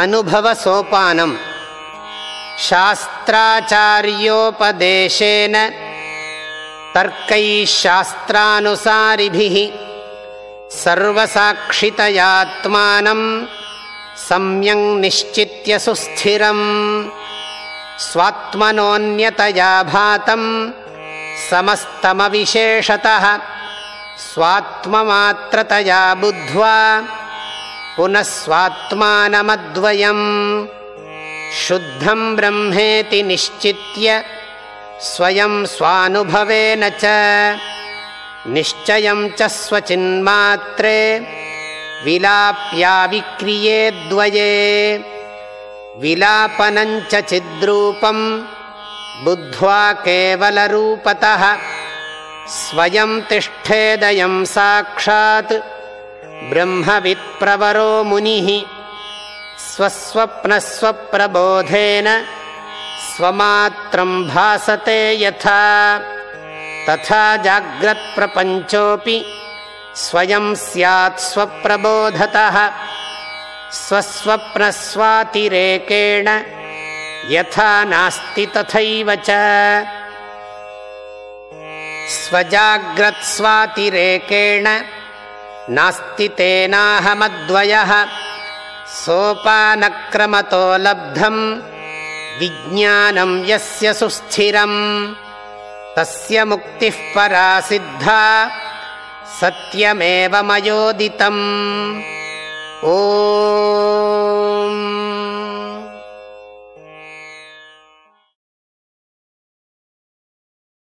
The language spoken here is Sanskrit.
अनुभवसोपानम् शास्त्राचार्योपदेशेन तर्कैः शास्त्रानुसारिभिः सर्वसाक्षितयात्मानम् सम्यङ् निश्चित्य सुस्थिरम् स्वात्मनोऽन्यतया भातम् समस्तमविशेषतः स्वात्ममात्रतया बुद्ध्वा। पुनः स्वात्मानमद्वयम्। शुद्धम् ब्रह्मेति निश्चित्य स्वयं स्वानुभवेन च। निश्चयम् च स्वचिन्मात्रे विलाप्याविक्रिये द्वये। विलापनञ्च चिद्रूपम् बुद्ध्वा केवलरूपतः स्वयं तिष्ठेदयं साक्षात् ब्रह्मवित्प्रवरो मुनिः स्वस्वप्नस्वप्रबोधेन स्वमात्रम् भासते यथा। तथा जाग्रत्प्रपञ्चोऽपि स्वयं स्यात् स्वप्रबोधतः। स्वस्वप्नस्वातिरेकेण यथा नास्ति तथैव च स्वजाग्रत्स्वातिरेकेण नास्ति तेनाहमद्वयः सोपानक्रमतो लब्धम् विज्ञानम् यस्य सुस्थिरम् तस्य मुक्तिः परा सिद्धा सत्यमेव मयोदितम् ओ